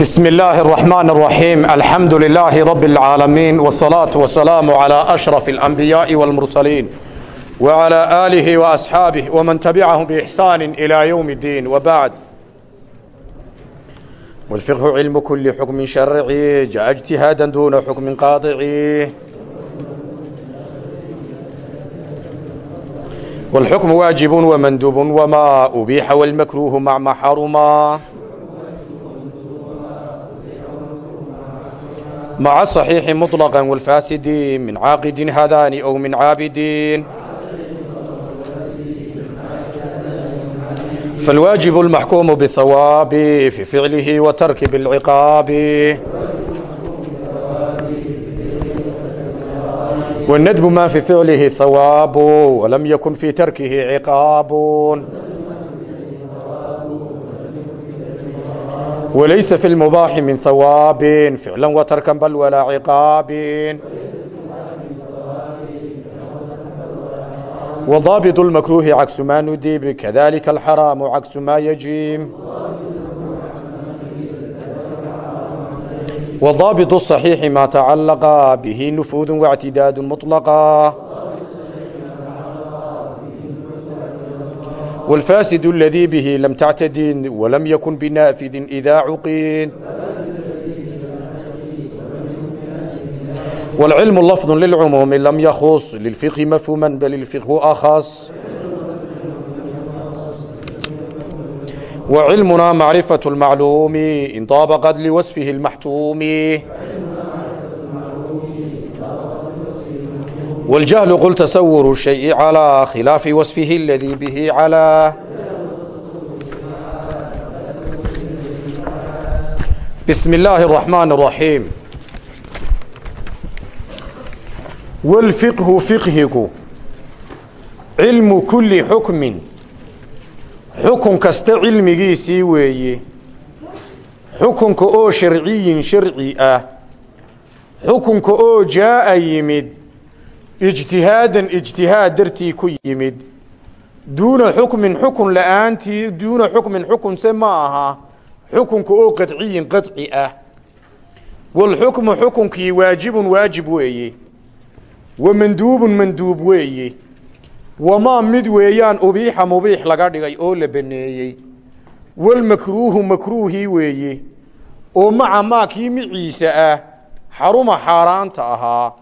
بسم الله الرحمن الرحيم الحمد لله رب العالمين والصلاة والسلام على أشرف الأنبياء والمرسلين وعلى آله وأصحابه ومن تبعهم بإحسان إلى يوم الدين وبعد والفقه علم كل حكم شرعي جاء اجتهادا دون حكم قاطعي والحكم واجب ومندوب وما أبيح والمكروه مع ما حرما مع الصحيح مطلقا والفاسد من عاقد هذان أو من عابدين فالواجب المحكوم بالثواب في فعله وترك بالعقاب والندب ما في فعله ثواب ولم يكن في تركه عقاب وليس في المباح من ثواب فعلا وتركا بل ولا عقاب وضابط المكروه عكس ما ندب كذلك الحرام عكس ما يجب وضابط الصحيح ما تعلق به نفوذ واعتداد مطلقا والفاسد الذي به لم تعتد ولم يكن بنافذ إذا عقيد والعلم لفظ للعموم لم يخص للفقه مفهوما بل الفقه أخص وعلمنا معرفة المعلوم إن طابقت لوصفه المحتوم والجهل قل تصور الشيء على خلاف وصفه الذي به على بسم الله الرحمن الرحيم والفقه فقهك علم كل حكم xukun kasta cilmigiisii weeye xukunka oo sharciyin sharci ah xukunka oo jaa'a yimid ijtihaadan ijtihaad dartii ku yimid. Duuna xukmin xukun la'aantii duuna xukmin xukunse ma aha xukunka oo qadciyin qadci ah. Walxukmu xukunkii waajibun waajib weeye. Wa manduubun manduub weeye. Wamaa mid weeyaan ubiixa mubiix laga dhigay oo la baneeyey. Walmakruuhu makruuhii weeye. Oo maca maa kii miciisa ah xaruma xaaraanta ahaa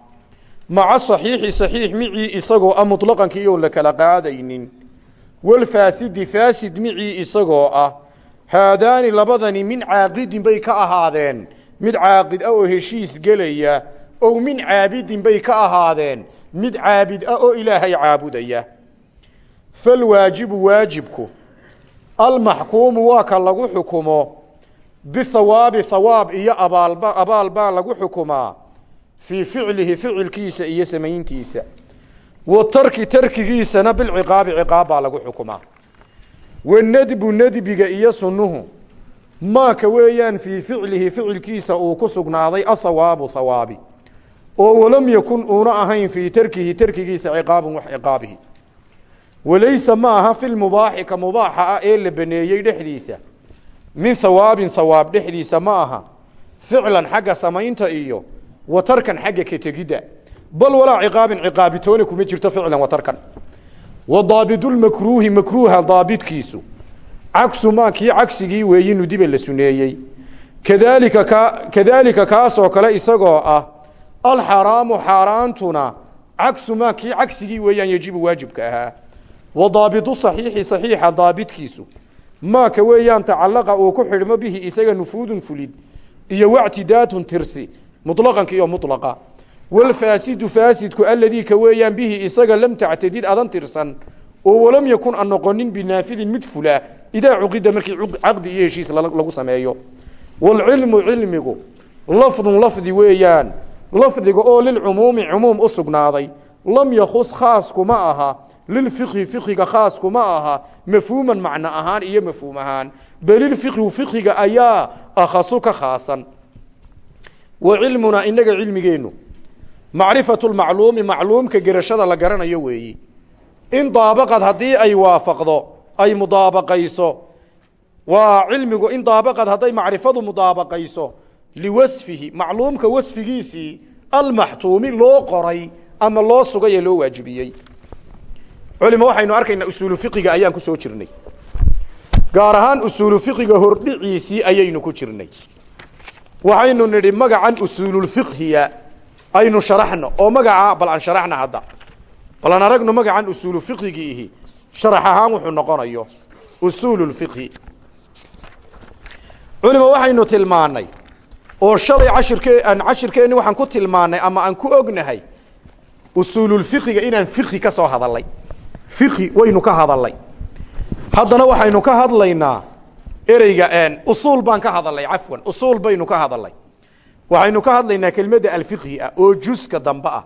maca saxiixi saxiix micii isagoo ah mutlaqankii oon la kala qaadaynin. Walfaasidi faasid micii isagoo ah haadaani labadani min caaqidin bay ka ahaadeen. Mid caaqid ah oo heshiis gelaya ow min caabidin bay ka ahaadeen. Mid caabid ah oo ilaahay caabudaya. Falwaajibu waajibku almaxkuumu waa ka lagu xukumo. Bihawaabi hawaab iyo abaalba abaal baa lagu xukumaa fii ficlihi ficilkiisa iyo samayntiisa. Wa tarki tarkigiisana bilciqaabi ciqaab baa lagu xukumaa. Wanadbu nadbiga iyo sunnuhu. Maaka weeyaan fii ficlihi ficilkiisa uu ku sugnaaday athawaabu hawaabi oo walam yakun uuna ahayn fii tarkihi tarkigiisa ciqaabun wax ciqaabihi. Walaysa ma aha fi lmubaaxi ka mubaaxa ah ee la baneeyey dhexdiisa. Min hawaabin hawaab dhexdiisa ma aha. Ficlan xagga samaynta iyo wa tarkan xagga ka tegidda. Bal walaa ciqaabin ciqaabitoona kuma jirto ficlan wa tarkan wa daabidulmakruuhi makruuha daabidkiisu. Cagsu maa kii cagsigii weeyi nudiba la suneeyey. Kadaalika ka kadaalika kaasoo kale isagoo ah alxaraamu xaaraantuna cagsu maa kii cagsigii weeyaan yejibu waajibka ahaa. Wa daabitu saxiixi saxiixa daabidkiisu. Maaka weeyaan tacalaqa uu ku xidhmo bihi isaga nufuudun fulid iyo wactidaatun tirsi muطlaqanka iyo muطlaqa walfaasidu faasidku aladii ka weeyaan bihi isaga lam tactadid adan tirsan oo walam yakun an noqonin binaafidin mid fula idaa cuqida markii caqdi iyo heshiis lagu sameeyo. Waalcilmu cilmigu lafdun lafdi weeyaan lafdiga oo lilcumuumi cumuum u sugnaaday. Lam yakus khaas kuma aha lilfiqhi fiqhiga khaas kuma aha mafhuuman macno ahaan iyo mafhuum ahaan. Balilfiqhu fiqhiga ayaa akhasu ka khaasan wa cilmunaa inaga cilmigeennu. Macrifatu lmacluumi macluumka gerashada la garanayo weeyi. In daabaqad haddii ay waafaqdo ay mudaabaqayso waa cilmigu in daabaqad hadday macrifadu mudaabaqayso liwasfihi macluumka wasfigiisii almaxtuumi loo qoray ama loo sugay loo waajibiyey. Culima waxaynu arkaynaa usuulu fiqiga ayaan ku soo jirnay. Gaar ahaan usuulu fiqiga hordhiciisii ayaynu ku jirnay waxaynu nidhi magacan usuululfiqhiya aynu sharaxno oo magaca bal aan sharaxna hadda bal aan aragno magacan usuulu fiqigiihi sharax ahaan wuxuu noqonayo usuululfiqhi culima waxaynu tilmaanay oo shalay cashirkee aan cashirkeenni waxaan ku tilmaanay ama aan ku ognahay usuululfiqiga inaan fiqhi ka soo hadalay fiqhi waynu ka hadalay haddana waxaynu ka hadlaynaa ereyga usuul baan ka hadalay cafwan usuul baynu ka hadalay. Waxaynu ka hadlaynaa kelmadda alfiqhi ah oo juska dambe ah.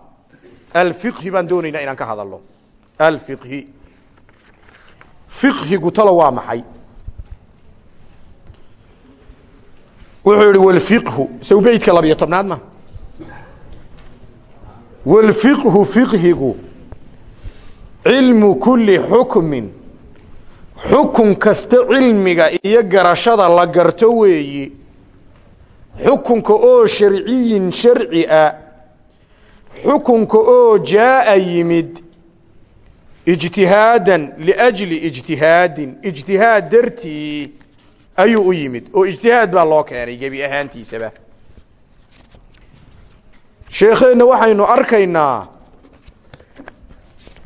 Alfiqhi baan doonaynaa inaan ka hadalno. Alfiqhi. Fiqhigu talo waa maxay? Wuxuu yihi wlfiqhu sow beytka labiyo tobnaad ma? Wlfiqhu fiqhigu. Cilmu kuli xukmin xukun kasta cilmiga iyo garashada la garto weeyi. Xukunka oo sharciyin sharci ah xukunka oo jaaa yimid. Ijtihaadan liajli ijtihaadin. Ijtihaad dartii ayuu u yimid. Oo ijtihaad baa loo keenay gebi ahaantiisaba. Sheekheenna waxaynu arkaynaa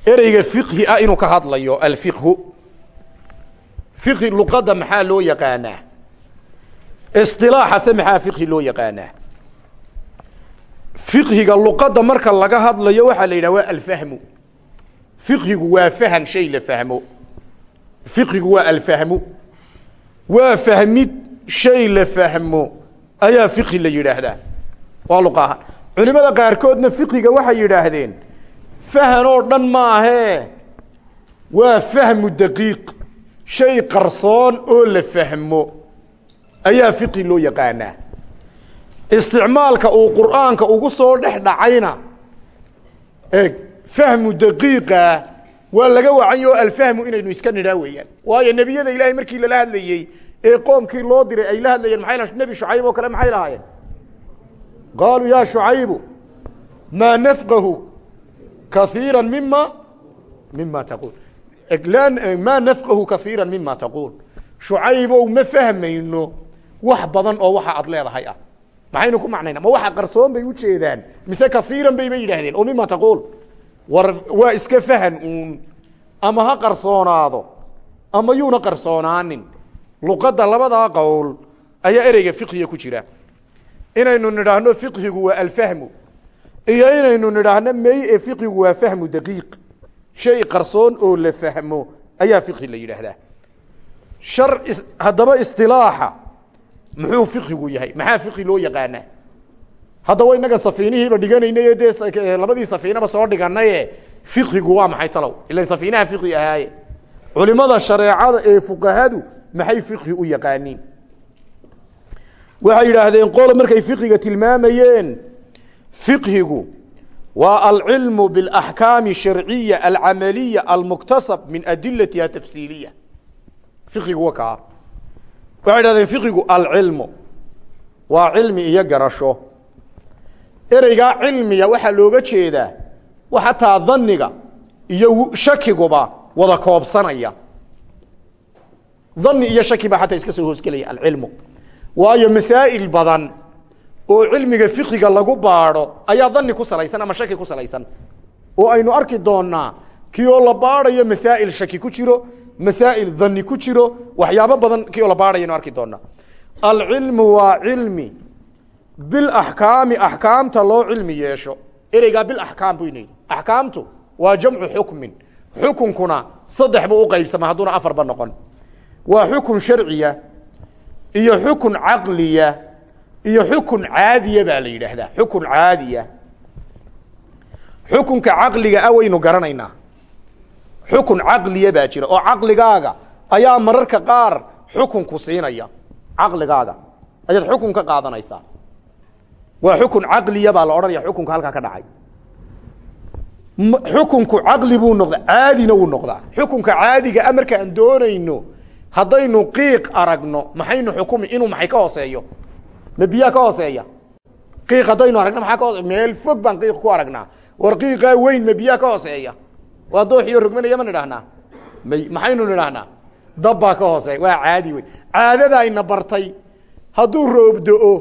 ereyga fiqhi ah inuu ka hadlayo alfiqhu fiqhi luqadda maxaa loo yaqaanaa? Isilaaxase maxaa fiqhi loo yaqaanaa? Fiqhiga luqadda marka laga hadlayo waxaa la yidhah waa alfahmu. Fiqhigu waa fahan shay la fahmo. Fiqhigu waa alfahmu. Waa fahmid shay la fahmo ayaa fiqhi la yidhaahdaa. Waa luqa ahaan culimada qaarkoodna fiqhiga waxay yidhaahdeen fahan oo dhan maahee waa fahmu daqiiq shay qarsoon oo la fahmo ayaa fiqhi loo yaqaanaa isticmaalka uu qur'aanka ugu soo dhex dhacayna eeg fahmu daqiiqa waa laga wacany oo alfahmu inaynu iska nidhaa weeyaan. Waayo nebiyada ilaahay markii lala hadlayey ee qoomkii loo diray ay la hadlayeen laha nebi shucayb oo kale maxay lahaayeen? Qaaluu yaa shucaybu maa nafqahu kaiira mima mima taquul maa nafqahu kaiira mima taquul shucaybow ma fahmayno wax badan oo waxa aad leedahay ah maxaynu ku macnayna ma waxa qarsoon bay ujeedaan mise kaiiran bayba yidhaahdeen oo mima taquul war waa iska fahan uun ama ha qarsoonaado ama yuuna qarsoonaanin luqadda labadaa qowl ayaa ereyga fiqhiga ku jira inaynu nidhaahno fiqhigu waa alfahmu iyo inaynu nidhaahno mey e fiqhigu waa fahmu daqiiq shay qarsoon oo la fahmo ayaa fiqhi la yidhaahdaa. Shar haddaba istilaaxa muxuu fiqhigu yahay? Maxaa fiqhi loo yaqaanaa? Haddaba inaga safiinihiiba dhiganaynay dee labadii safiinaba soo dhiganaye fiqhigu waa maxay talow? Ilan safiinaha fiqhi ahaaye. Culimada shareecada ee fuqahadu maxay fiqhi u yaqaaniin? Waxay yidhaahdeen qolo markay fiqiga tilmaamayeen fiqhigu waa alcilmu biاlaxkaami sharciya alcamaliya almuktasab min adilatiha tafsiiliya fiqigu wa kaa waxay yidhahdeen fiqigu alcilmu waa cilmi iyo garasho. Ereygaa cilmiga waxaa looga jeedaa wa xataa daniga iyo shakiguba wada koobsanaya. Dani iyo shaki baa xataa iska soo hoosgelaya alcilmu waayo masaa'il badan oo cilmiga fiqiga lagu baadho ayaa dani ku salaysan ama shaki ku salaysan. Oo aynu arki doonaa kii oo la baadhayo masaa'il shaki ku jiro masaa'il dani ku jiro waxyaabo badan kii oo la baadhayo aynu arki doonaa alcilmu waa cilmi. Bilaxkaami axkaamta loo cilmi yeesho. Ereygaa bilaxkaam bu ina yidhi. Axkaamtu waa jamcu xukmin. Xukunkuna saddex buu uqaybsama hadduuna afarba noqon. Waa xukun sharciya iyo xukun caqliya iyo xukun caadiya baa la yidhaahdaa. Xukun caadiya. Xukunka caqliga ah waynu garanaynaa. Xukun caqliya baa jira oo caqligaaga ayaa mararka qaar xukunku siinaya. Caqligaaga. Ayaad xukun ka qaadanaysaa. Waa xukun caqliya baa la odhanaya xukunka halkaa ka dhacay. Xukunku caqli buu noqdaa caadina wuu noqdaa xukunka caadiga a markaan doonayno haddaynu qiiq aragno maxaynu xukumi inuu maxay ka hooseeyo ma biyaa ka hooseeya. Qiiq haddaynu aragno maaa ka hoose meel fog baan qiiq ku aragnaa. War qiiqaa weyn ma biyaa ka hooseeya. Waa dooxiyo rogmanaya ma nidhahnaa maxaynu nidhahnaa dabbaa ka hooseeya waa caadi wey caadadaayna bartay. Hadduu roob do-o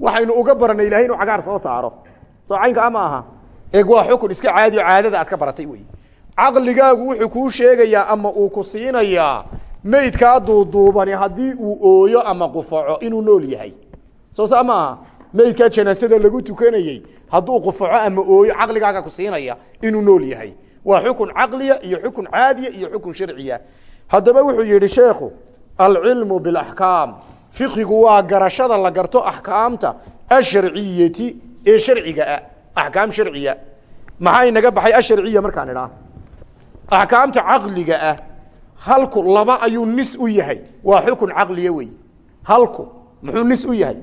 waxaynu uga baranay ilahay inuu cagaar soo saaro. Soo ama aha? Eeg waa xukun iska caadi o caadada aad ka baratay wey caqligaagu wuxuu kuu sheegayaa ama uu ku siinayaa. Meydkaa duuduubani haddii uu ooyo ama qufaco inuu nool yahay soo saa ma aha meydkaa lagu tukanayey hadduu qufaco ama ooyo caqligaaga ku siinaya inuu nool yahay. Waa xukun caqliya iyo xukun caadiya iyo xukun sharciya. Haddaba wuxuu yihi sheekhu alcilmu bilaxkaam fiqigu waa garashada la garto axkaamta asharciyati ee sharciga ah axkaam sharciya. Maxaa inaga baxay asharciya markaan idhaa? Axkaamta caqliga ah halku laba ayuu nis u yahay. Waa xukun caqliya wey halku muxuu nis u yahay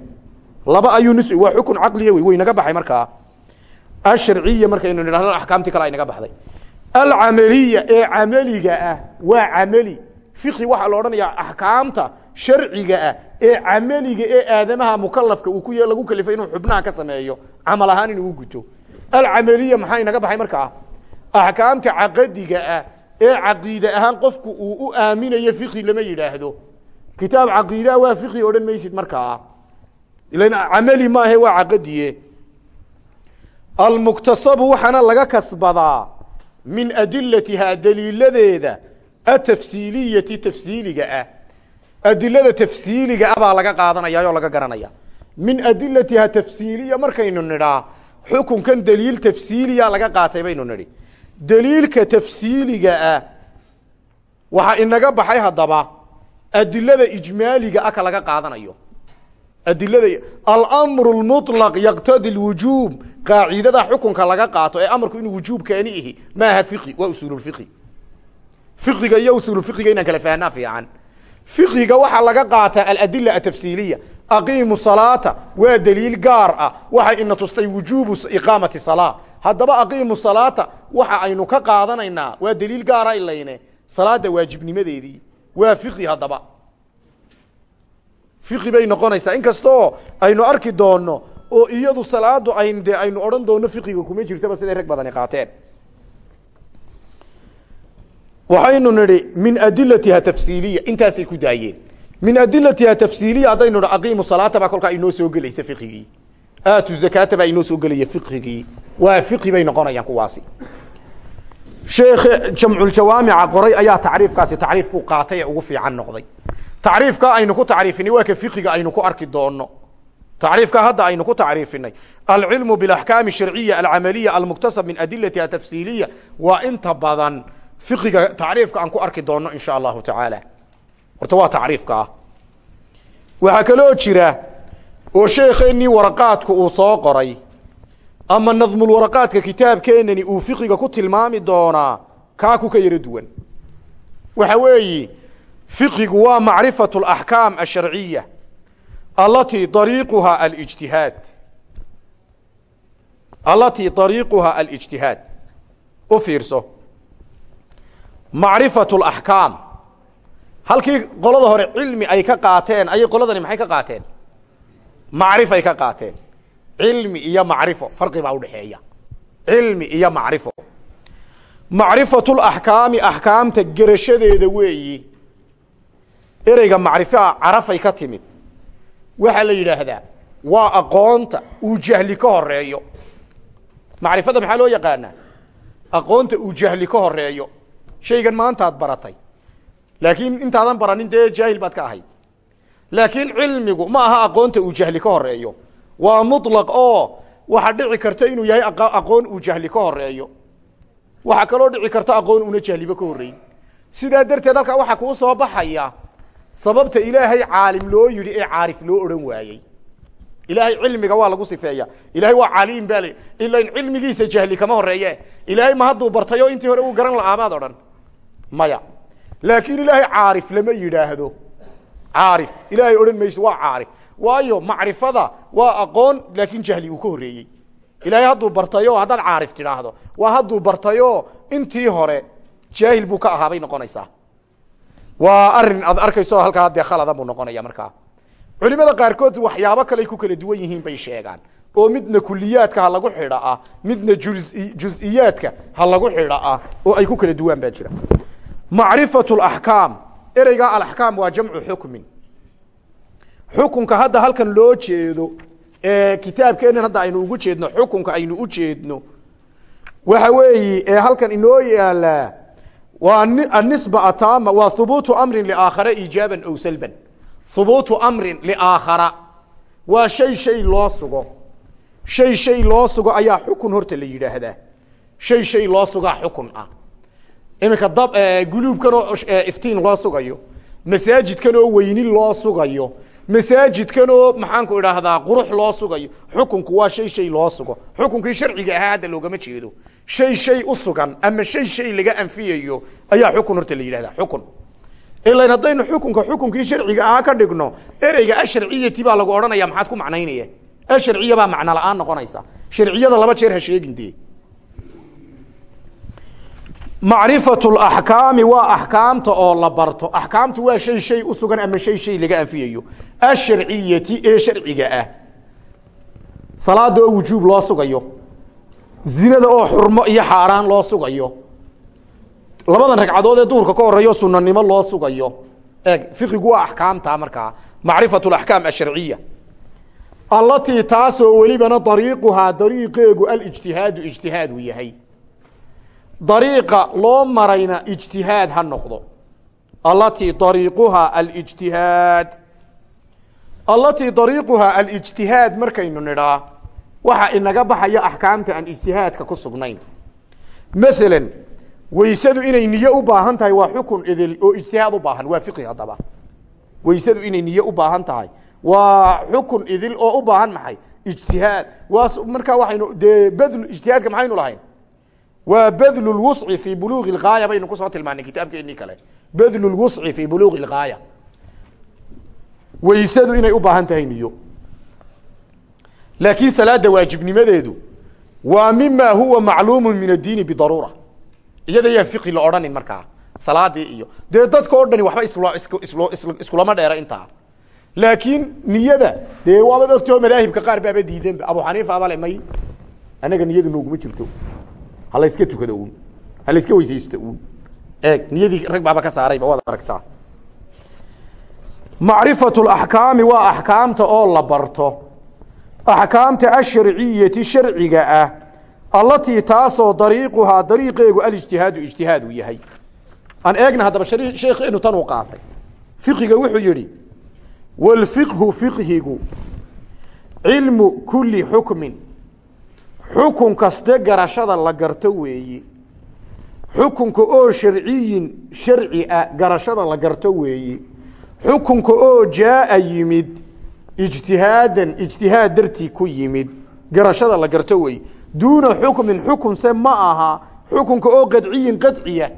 laba ayuu nis waa xukun caqliya wey way naga baxay markaa. Asharciya markaynu nidhahno axkaamtii kale ay naga baxday. Alcamaliya ee camaliga ah waa camali. Fiqi waxaa la odhanayaa axkaamta sharciga ah ee camaliga ee aadamaha mukalafka uu ku lagu kalifay inuu xubnaha ka sameeyo camal ahaan inuu guto. Alcamaliya maxaa inaga baxay markaa? Axkaamta caqadiga ah ee caqiide ahaan qofku uu u aaminayo fiqi lama yidhaahdo. Kitaab caqiidaa waa fiqi odhan maysid markaa ilan camali maahe waa caqadiye almuktasabu waxaana laga kasbadaa min adilatihaa daliiladeeda atafsiiliyati tafsiiliga ah. Adilada tafsiiliga ah baa laga qaadanaya oo laga garanaya. Min adilatiha tafsiiliya markaynu nidhaa xukunkan daliil tafsiiliya laga qaatay baynu nidhi. Daliilka tafsiiliga ah waxaa inaga baxay haddaba adilada ijmaaliga ah ka laga qaadanayo adilada almru lmuطlaq yaqtadi lwujuub qaacidada xukunka laga qaato ee amarku inuu wujuub keeni ihi maaha fiqi waa usuululfiqi fiqiga iyo usuululfiqiga inaan kala fahnaa fiican. Fiqiga waxaa laga qaataa aladila atafsiiliya aqiimu salaata waa daliil gaar ah waxay ina tustay wujuubu iqaamati salaa haddaba aqiimu salaata waxa aynu ka qaadanaynaa waa daliil gaara ilayne salaada waajibnimadeedii waa fiqi haddaba fiqi bay noqonaysaa. Inkastoo aynu arki doono oo iyadu salaadu ayn de aynu odhan doono fiqiga kuma jirtaba siday rag badani qaateen. Waxaynu nidhi min adilatiha tafsiiliya intaasay ku daayeen. Min adilatiha tafsiiliya haddaynu hi aqiimu salaata baa kolkaa inoo soo gelaysa fiqigii. Aatu zakaata baa inoo soo gelaya fiqigii. Waa fiqi bay noqonayaan kuwaasi. Sheekh jamculjawaamica qoray ayaa tacriifkaasi tacriifku qaatay ee ugu fiican noqday tacriifkaa aynu ku tacriifinay waa ka fiqiga aynu ku arki doono tacriifkaa hadda aynu ku tacriifinay. Alcilmu bilaxkaami sharciya alcamaliya almuktasab min adilatiha tafsiiliya waa inta badan fiqiga tacriifka aan ku arki doono in allahu tacaala horta waa tacriifka ah. Waxaa kaloo jira oo sheekeennii waraqaadku uu soo qoray ama nadmulwaraqaadka kitaabkeenani uu fiqiga ku tilmaami doonaa kaaku ka yaro duwan. Waxa weeyi fiqigu waa macrifatu alaxkaam asharciya alatii ariiquha alijtihaad. Alatii ariiquha alijtihaad. U fiirso. Macrifatu alaxkaam halkii qolada hore cilmi ay ka qaateen ayay qoladani maxay ka qaateen? Macrifay ka qaateen. Cilmi iyo macrifo farqi baa udhexeeya cilmi iyo macrifo. Macrifatu laxkaami axkaamta gerashadeeda weeyi ereyga macrifaa carafay ka timid. Waxaa la yidhaahdaa waa aqoonta uu jahli ka horeeyo macrifada maxaa loo yaqaanaa? Aqoonta uu jahli ka horeeyo shaygan maantaad baratay. Laakiin intaadan baranin dee jaahil baad ka ahayd. Laakiin cilmigu ma aha aqoonta uu jahli ka horeeyo waa muطlaq oo waxaa dhici karta inuu yahay aqoon uu jahli ka horeeyo waxaa kaloo dhici karta aqoon una jahliba ka horreyn. Sidaa darteed halkaa waxaa kuu soo baxaya sababta ilaahay caalim loo yidhi ee caarif loo odhan waayey. Ilaahay cilmiga waa lagu sifeeya. Ilahay waa caliim ba l ilan cilmigiisa jahli kama horeeye ilaahay ma hadduu bartayo intii hore uu garan la'aa maad odhan? Maya. Laakiin ilaahay caarif lama yidhaahdo. Caarif. Ilaahay odhan mayso waa caarif. Waayo macrifada waa aqoon laakiin jahli uu ka horreeyey. Ilaahay hadduu bartayo haddaad caarif tidhaahdo. Waa hadduu bartayo intii hore jaahil buu ka ahaa bay noqonaysaa waa arrin aad arkayso halkaa dee khalada buu noqonaya markaa culimada qaarkood waxyaabo kaley ku kala duwan yihiin bay sheegaan. Oo midna kuliyaadka ha lagu xidha ah midna juziyaadka ha lagu xidha ah oo ay ku kala duwaan baa jira. Macrifatu laxkaam ereygaa alaxkaam waa jamcu xukmin. Xukunka hadda halkan loo jeedo kitaabkeenan hadda aynu ugu jeedno xukunka aynu u jeedno waxa weeyi ee halkan inoo yaalaa anisba atama waa hubuutu amrin liaakhara iijaaban ow salban. Hubuutu amrin liaakhara waa shay shay loo sugo. Shay shay loo sugo ayaa xukun horta la yidhaahdaa. Shay shay loo sugaa xukun ah. Iminka dab guluubkan oo iftiin loo sugayo. Masaajidkan oo weynin loo sugayo masaajidkan oo maxaanku idhaahdaa qurux loo sugayo. Xukunku waa shay shay loo sugo. Xukunkii sharciga ahaa hadda loogama jeedo. Shay shay u sugan ama shay shay laga anfiyayo ayaa xukun horta la yidhahdaa xukun. Ilan haddaynu xukunka xukunkii sharciga ahaa ka dhigno ereyga asharciyati baa lagu odhanaya maxaad ku macnaynaya asharciya baa macno la'aan noqonaysa. Sharciyada laba jeer ha sheegin dee macrifatu laxkaami waa axkaamta oo la barto. Axkaamtu waa shay shay u sugan ama shay shay laga anfiyayo asharciyati ee sharciga ah. Salaada oo wujuub loo sugayo. Zinada oo xurmo iyo xaaraan loo sugayo. Labadan ragcadood ee duhurka ka horeeyo sunanimo loo sugayo. Eeg fiqigu waa axkaamta markaa macrifatu laxkaam asharciya allatii taasoo welibana dariiquhaa dariiqeegu alijtihaadu ijtihaadu yahay dariiqa loo marayna ijtihaad ha noqdo. Allatii dariiquhaa alijtihaad. Allatii dariiquhaa alijtihaad markaynu nidhaa waxa inaga baxaya axkaamta aan ijtihaadka ku sugnayn. Masalan weysadu inay niye u baahan tahay waa xukun idil oo ijtihaad u baahan waa fiqi haddaba. Weysadu inay niye u baahan tahay waa xukun idil oo u baahan maxay? Ijtihaad. Waa markaa waxaynu dee ijtihaadka maxaynu lahayn waa badlu lwusci fi buluuqi lgaaya baynu ku soo tilmaanay kitaabkeenii kale badlu lwusci fi buluuqi lgaaya weysadu inay u baahan tahay niyo laakiin salaada waajibnimadeedu waa mima huwa macluumu min addiini bidaruura iyada yaan fiqi la odhanin markaa salaadii iyo dee dadka o dhani waxba isl iskulama dheera intaa laakiin niyada dee waabad ogtao madaahibka qaar baaba diideenba abu xaniifa abale may anaga niyadu nooguma jirto hala iska tukado uun. Hala iska weysaysto uun. Eeg niyadii rag baaba ka saarayba waad aragtaa. Macrifatu laxkaami waa axkaamta oo la barto. Axkaamta asharciyati sharciga ah allatii taasoo dariiquhaa dariiqeegu alijtihaadu ijtihaad uu yahay. Aan eegna haddaba sheekeenu tan uu qaatay. Fiqiga wuxuu yidhi wlfiqhu fiqhigu cilmu kuli xukmin xukun kaste garashada la garto weeyi. Xukunka oo sharciyin sharci ah garashada la garto weeyi. Xukunka oo jaaa yimid ijtihaadan ijtihaad dartii ku yimid garashada la garto weeyi. Duuna xukmin xukunse ma aha xukunka oo qadciyin qadciya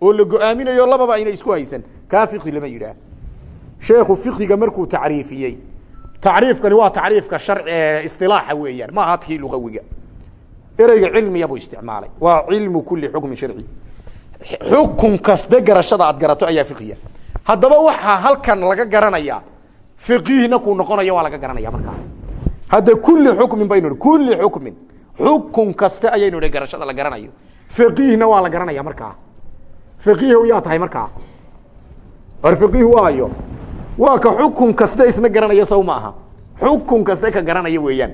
oo la go'aaminayo lababa ayna isku haysan. Kaa fiqhi lama yidhaah. Sheekhu fiqiga markuu tacriifiyey. Tacriifkani waa tacriifka sharci isilaaxa weeyaan ma aha kii lugawiga ereyga cilmiya buu isticmaalay. Waa cilmu kuli xukmin sharci. Xukun kaste garashada aad garato ayaa fiqiya. Haddaba waxaa halkan laga garanayaa fiqihna kuu noqonayo waa laga garanaya markaa hadda kuli xukmin baynu kuli xukmin. Xukun kaste ayaynu hi garashada la garanayo. Fiqihna waa la garanaya markaa fiqih yaa tahay markaa war fiqih waayo waa ka xukun kaste isna garanaya saw ma aha. Xukun kaste ka garanaya weeyaan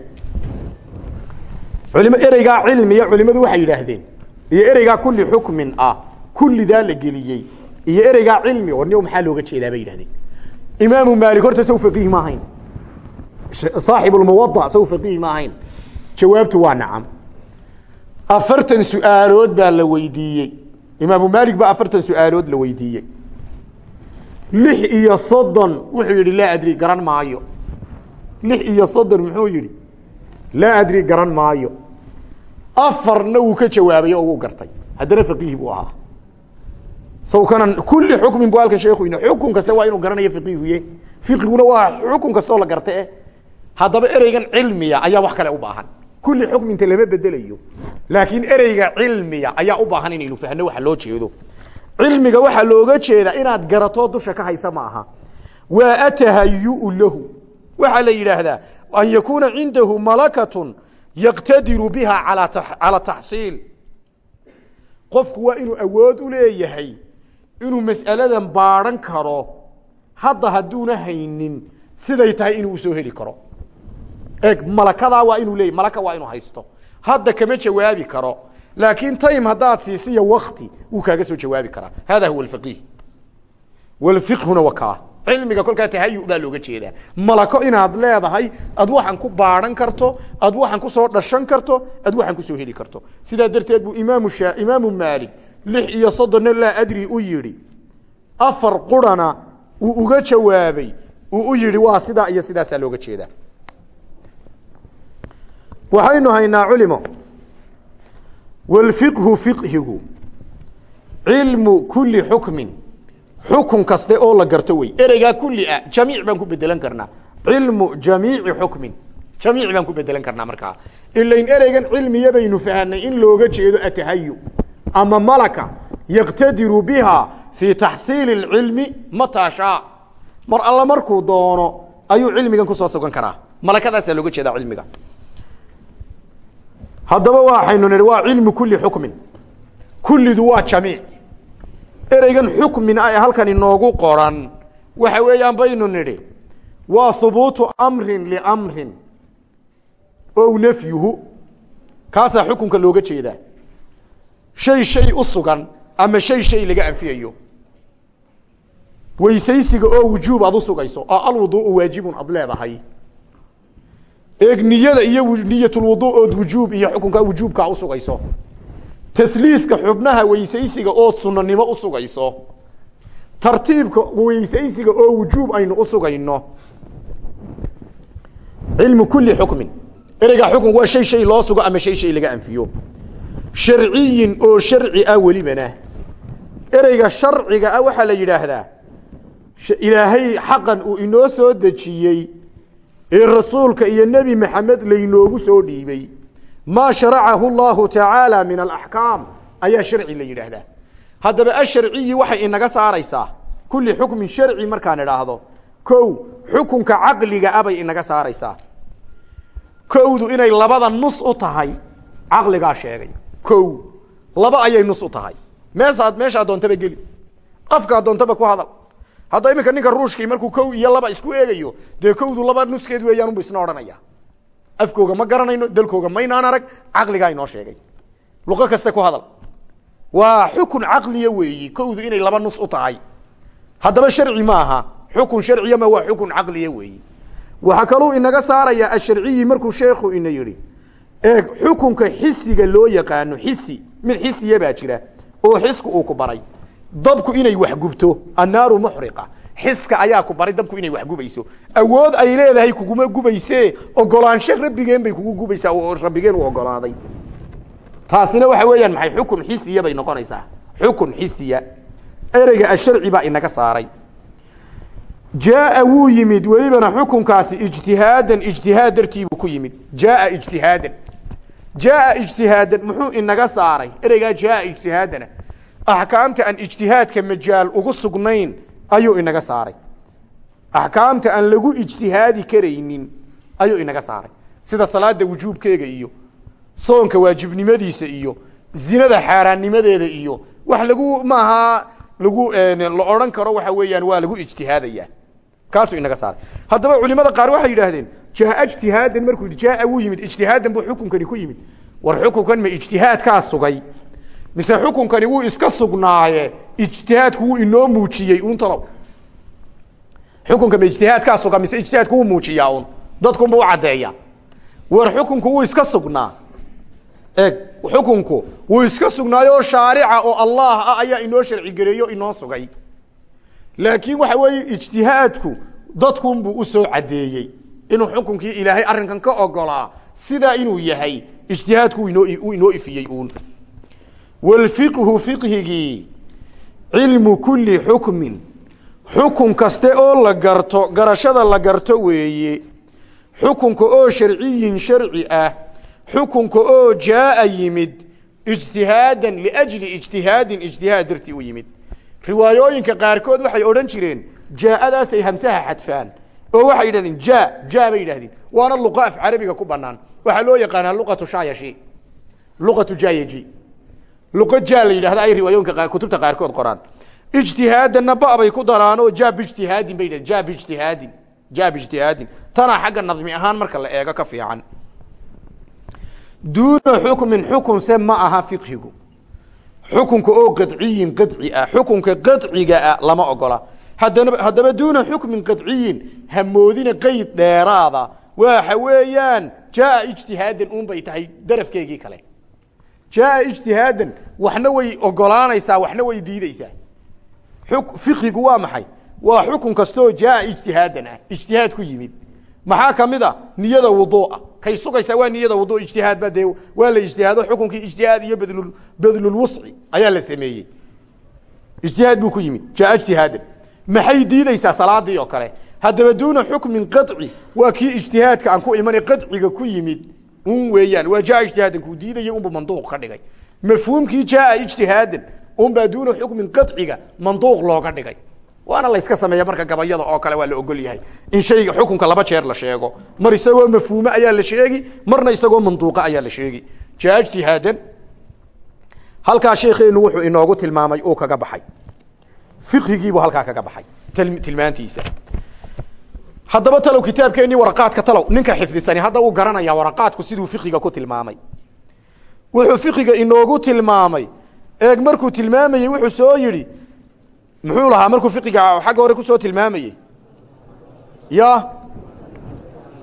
culim ereygaa cilmiya culimadu waxay yidhaahdeen iyo ereygaa kuli xukmin ah kullidaa la geliyey iyo ereygaa cilmi war niyo maxaa looga jeedaa? Bay yidhahdeen imaamu maalik horta saw faqiih ma ahayn. Saaxibulmuwada saw faqiih ma ahayn. Jawaabtu waa nacam. Afartan su'aalood baa la weydiiyey. Imaamu maalik baa afartan su'aalood la weydiiyey. Lix iyo soddon wuxuu yidhi laa adri garan maayo. Lix iyo soddon muxuu yidhi laa adri garan maayo afarna wuu ka jawaabay oo wuu gartay haddana faqiih buu ahaa sawkanan kulli xukmin bu halkan sheekhu ina xukun kasta waa inuu garanayo fiqihuye fiqiguna waa xukun kastoo la garte eh haddaba ereygan cilmiya ayaa wax kale u baahan kulli xukminta lama bedelayo laakiin ereyga cilmiya ayaa u baahan inaynu fahno waxa loo jeedo cilmiga waxaa looga inaad garatoo dusha ka haysa ma aha waa atahayu lahu waxaa la yidhaahdaa an yakuuna cindahu malakatun yaqtadiru biha calى taxsiil qofku waa inuu awood u leeyahay inuu mas'aladan baadhan karo hadda hadduuna haynin siday tahay inuu u soo heli karo. Eeg malakadaa waa inuu leeyay malaka waa inuu haysto. Hadda kama jawaabi karo laakiin time haddaad siisiyo wakti wuu kaaga soo jawaabi karaa. Hada huwa alfaqiih. Walfiqhuna wa kaa cilmiga kolkaa tahayu baa looga jeedaa. Malako inaad leedahay ad waxaan ku baadhan karto ad waxaan ku soo dhashan karto ad waxaan ku soo heli karto. Sidaa darteed buu imaam imaamu maalik lix iyo soddonna laa adri u yidhi. Afar qurana uu uga jawaabay uu u yidhi waa sidaa iyo sidaasaa looga jeedaa. Waxaynu haynaa culimo. Wlfiqhu fiqhigu cilmu kuli xukmin xukun kaste oo la garto wey ereygaa kuli ah jamiic baan ku bedelan karnaa. Cilmu jamiici xukmin. Jamiic baan ku bedelan karnaa markaa ilain ereygan cilmiya baynu fahanay in looga jeedo atahayu ama malaka yaqtadiru biha fii taxsiili اcilmi mataa shaa mar alla markuu doono ayuu cilmigan ku soo sugan karaa. Malakadaasaa looga jeedaa cilmiga. Haddaba waxaynu nihi waa cilmu kuli xukmin. Kullidu waa jamiic ereygan xukmin ah ee halkan inoogu qoran. Waxa weeyaan baynu nidhi waa hubuutu amrin liamrin ow nafyuhu. Kaasaa xukunka looga jeedaa. Shay shay u sugan ama shay shay laga anfiyayo. Weysaysiga oo wujuub aad u sugayso oo alwuduu'u waajibun aad leedahay. Eeg niyada iyo niyatulwudu ood wujuub iyo xukunka wujuubkaa usugayso tasliiska xubnaha weysaysiga ood sunanimo usugayso tartiibka weysaysiga oo wujuub aynu usugayno cilmu kuli xukmin. Ereygaa xukun waa shay shay loo sugo ama shay shay laga anfiyo. Sharciyin oo sharci ah welibana ereyga sharciga ah waxaa la yidhaahdaa ilaahay xaqan uu inoo soo dejiyey ee rasuulka iyo nebi maxamed laynoogu soo dhiibay maa sharacahu llahu tacaala min alaxkaam ayaa sharci la yidhaahdaa. Haddaba asharciyi waxay inaga saaraysaa. Kulli xukmin sharci markaan idhaahdo. Kow xukunka caqliga ah bay inaga saaraysaa. Kowdu inay labada nus u tahay caqligaa sheegay. Kow laba ayay nus u tahay. Meesaad meeshaa doontaba geli. Afkaa doontaba ku hadal. Hadda iminka ninka ruushkii markuu kow iyo laba isku eegayo dee kowdu laba nuskeed weeyaanunbu isna odhanaya afkooga ma garanayno dalkooga maynaan arag caqligaa inoo sheegay. Luqo kaste ku hadal. Waa xukun caqliya weeyi kowdu inay laba nus u tahay. Haddaba sharci ma aha. Xukun sharciyama waa xukun caqliya weeyi. Waxaa kaluu inaga saarayaa asharciyi markuu sheekhu ina yihi eeg xukunka xisiga loo yaqaano xisi mid xisiya baa jira oo xisku uu ku baray. Dabku inay waxgubto annaaru muxriqa xiska ayaa ku baray dabku inay waxgubayso awood ay leedahay kuguma gubayse ogolaansho rabbigeen bay kugu gubaysaa oo rabbigeen u ogolaaday. Taasina waxa weeyaan maxay xukun xisiya bay noqonaysaa. Xukun xisiya. Ereyga asharci baa inaga saaray. Jaaa wuu yimid welibana xukunkaasi ijtihaadan ijtihaad dartiibuu ku yimid. Jaaa ijtihaadan. Jaaa ijtihaadan muxuu inaga saaray? Ereygaa jaaa ijtihaadana. Axkaamta aan ijtihaadka majaal ugu sugnayn ayuu inaga saaray. Axkaamta aan lagu ijtihaadi karaynin ayuu inaga saaray. Sida salaada wujuubkeega iyo soonka waajibnimadiisa iyo zinada xaaraannimadeeda iyo wax lagu maaha lagu la odhan karo waxa weeyaan waa lagu ijtihaadaya. Kaasuu inaga saaray. Haddaba culimada qaar waxay yidhaahdeen jaa ijtihaadan markuu yidhi jaaa wuu yimid ijtihaadan buu xukunkani ku yimid. War xukunkan ma ijtihaadkaa sugay mise xukunkani wuu iska sugnaaye ijtihaadku wuu inoo muujiyey un talow. Xukunka ma ijtihaadkaa suga mise ijtihaadku wuu muujiyaa un dadkunba u caddeeya. War xukunku wuu iska sugnaa. Eg xukunku wuu iska sugnaayoo shaarica oo allah ah ayaa inoo sharci gareeyo inoo sugay. Laakiin waxa weeye ijtihaadku dadkunbuu u soo caddeeyey. Inuu xukunkii ilaahay arrinkan ka ogolaa sidaa inuu yahay ijtihaadku inoo inoo ifiyey uun wlfiqhu fiqhigii cilmu kuli xukmin xukun kaste oo la garto garashada la garto weeye. Xukunka oo sharciyin sharci ah xukunka oo jaaa yimid ijtihaadan liajli ijtihaadin ijtihaad dartii u yimid. Riwaayooyinka qaarkood waxay odhan jireen jaa'adaasay hamsaha xadfaan oo waxay yidhahdeen ja ja bay yidhahdeen waana luqa af carabiga ku banaan waxaa loo yaqaanaa luqatu shayashi luqatu jayaji luqa ja la yidhahda ay riwaayooyinka kutubta qaarkood qoraan. Ijtihaadanna ba bay ku daraanoo ja bijtihaadin bay yidhahdeen ja bijtihaadin ja bijtihaadin tanaa xagga nadmi ahaan marka la eego ka fiican. Duuna xukmin xukunse ma aha fiqhigu. Xukunka oo qadciyin qadci ah xukunka qadciga ah lama ogola. Haddana haddaba duuna xukmin qadciyin hamoodina qeyd dheeraada. Waxa weeyaan jaaa ijtihaadan un bay tahay darafkeegii kale jaaa ijtihaadan waxna way ogolaanaysaa waxna way diideysaa fiqhigu waa maxay? Waa xukun kastaoo jaaa ijtihaadan ah ku yimid. Maxaa ka mid a niyada wudua kay sugaysaa waa niyada wudu ijtihaadba dee waa la ijtihaado xukunkii ijtihaad iyo badl badlulwusci ayaa la sameeyey. Ijtihaad buu ku yimid jaa ijtihaadan. Maxay diideysaa salaadii oo kale? Haddaba duuna xukmin qaci waa kii ijtihaadka aan ku imana qaciga ku yimid un weeyaan waa jaa ijtihaadan kuu diidaya unbu manduuq ka dhigay. Mafhuumkii jaaa ijtihaadan unbaa duuna xukmin qaciga manduuq looga dhigay. Waana layska sameeya marka gabayada oo kale waa la ogol yahay. In shayga xukunka laba jeer la sheego mar isagoo mafhuume ayaa la sheegi marna isagoo manduuqa ayaa la sheegi. Jaa ijtihaadan halkaa sheekeenu wuxuu inoogu tilmaamay uu kaga baxay. Fiqhigiibuu halkaa kaga baxay tilmaantiisa hadaba talow kitaabkeenii waraqaadka talow ninka xifdisani hadda uu garanaya waraqaadku siduu fikiga ku tilmaamay. Wuxuu fikiga inoogu tilmaamay. Eeg markuu tilmaamayey wuxuu soo yidhi muxuu lahaa markuu fikiga xagga hore ku soo tilmaamayey ya